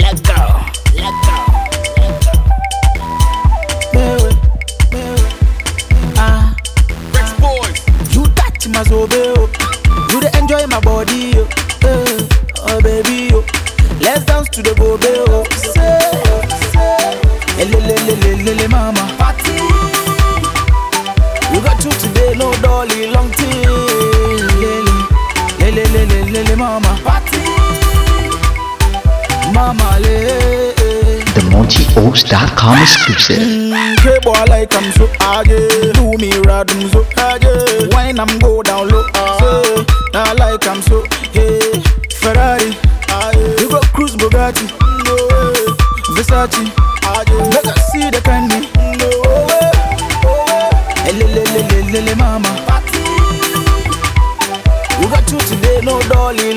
let go, let go. Let go. Bewe, bewe. Ah, Rex boys, you touch my sobeo. Oh. You dey enjoy my body, oh, eh, oh baby, oh. Let's dance to the bobe, oh. Say, say, ele, ele, ele, ele, mama. Party. You got you today, no dolly, long tail. Lele, lele, lele, mama. Party. The MojiOaks.com exclusive. Mm, K boy like I'm so aggy. Do me rhythm so aggy. Wine I'm go down low. Ah, Say, I like I'm so hey. Ferrari. Ah, you got cruise Bugatti. No. Versace. Ah, Let us see the candy. No mama. You got two today, no dolly,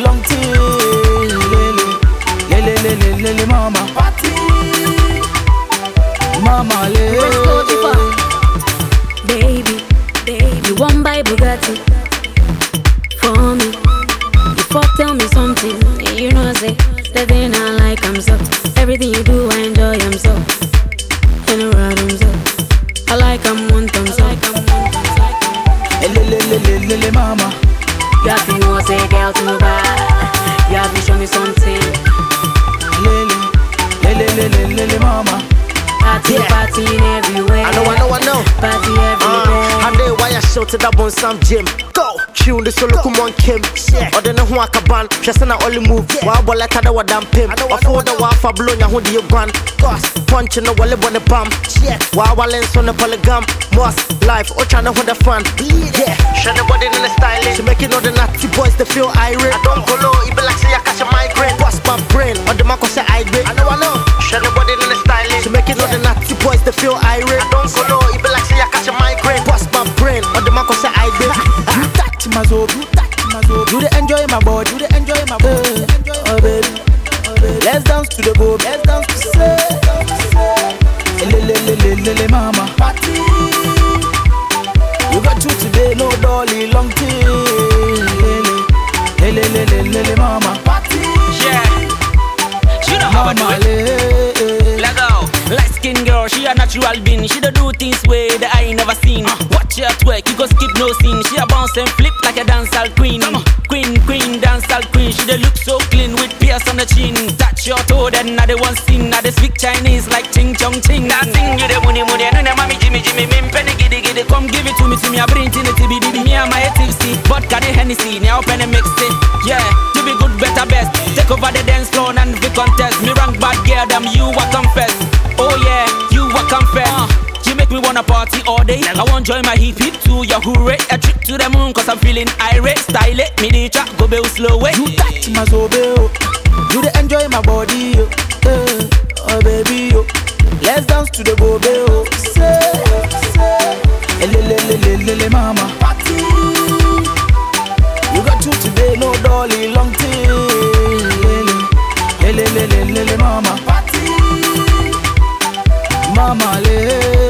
lele, lele, mama. Mama. Baby, baby, you want buy Bugatti for me? You fuck tell me something, you know I say the thing I like I'm so. Everything you do I enjoy I'm so. In a ride I'm so. I like I'm one thumb so. Elelelelelele, mama. You have to know say girl to buy. You have to show me something. Lele, lele, lele, lele, mama. Party, Yeah. party everywhere. I know, I know, I know. Party Uh, everywhere. I know why I shouted that one some gym. Go! Tune the solo come on Kim. Or the no waka ban. Just na only move. Wow, but let her damn pimp. Or for the wafa blow ya hood you gun. Gus. Punch in the wallet on the bum. Wow, I lens on the polygam. Moss. Life. Or trying to hold the fun. Yeah. Shut the body in the styling. She make it all the natty boys they feel irate. I don't go low. Be like say I catch a migraine. Brain. Or the man say I agree. You touch my soul, you touch my soul. You dey enjoy my body, you dey enjoy my body. Oh baby, oh baby. Let's dance to the go, let's dance to say. Elelelelelele, mama. Party. You got two today, no dolly, long till. Lele, lelelelelele, mama. Party. Yeah. She know how I do it. le. Let go. Light skin girl, she a natural being. She da do things way that I ain't never seen. Ah. Watch her twerk, you go skip no scene. She a bounce and flip like a dancehall queen. Queen, queen, dancehall queen. She da look so clean with pierce on the chin. Touch your toe, then I the one sing. Now they speak Chinese like ching chong ching. Now sing you the money money, and then mommy Jimmy Jimmy, me penny giddy giddy. Come give it to me, to me. I bring it in the TBD. Me and my tipsy, vodka the Hennessy. Now open and mix it. Yeah, you be good, better, best. Take over the dance floor and the contest. Me rank bad girl, them you a confess. Oh yeah, you a confess. You make me wanna party all day. I want join my hip hip to your hooray. A trip to the moon cause I'm feeling irate. Style it, me the chat, go bill slow way. You touch my soul, oh. You dey enjoy my body, oh. Hey, oh baby, oh. Let's dance to the bobe, oh. Say, say. Ele, le, le, le, le, le, mama. Party. You got two today, no dolly, long tail. Le, le, le, le, le, le, mama. Party. Mama, le.